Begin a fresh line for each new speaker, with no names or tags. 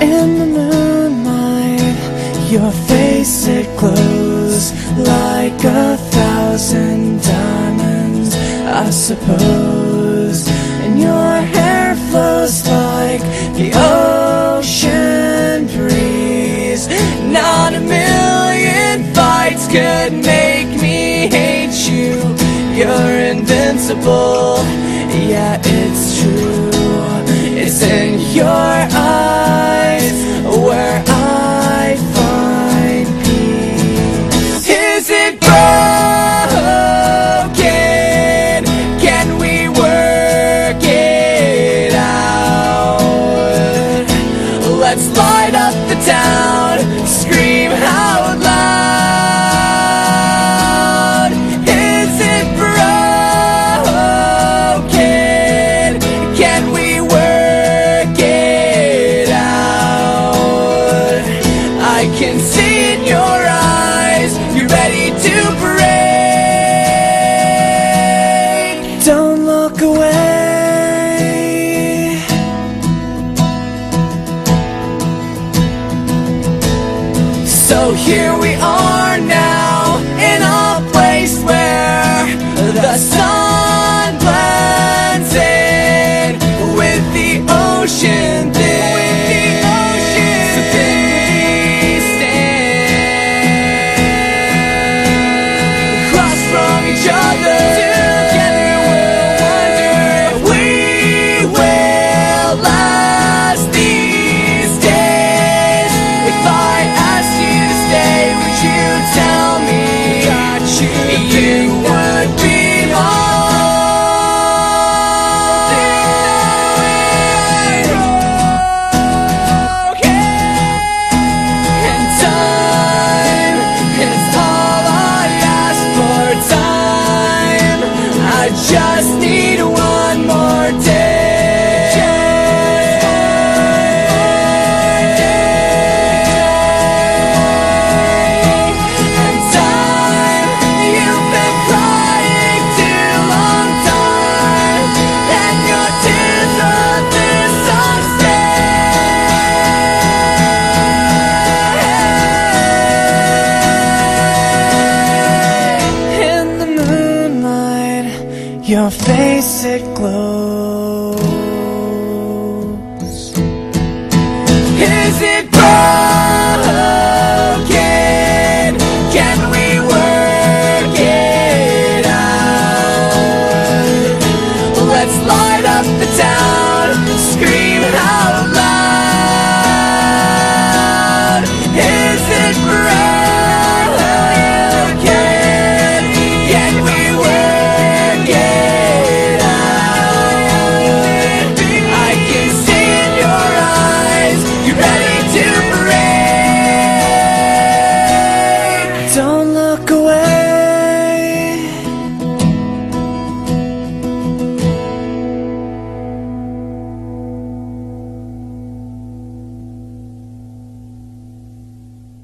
In the moonlight, your face it glows like a thousand diamonds, I suppose. And your hair flows like the ocean breeze. Not a million fights could make me hate you. You're invincible, yeah, it's true. can see in your eyes. You're ready to break Don't look away. So here we are. Your face, it glows.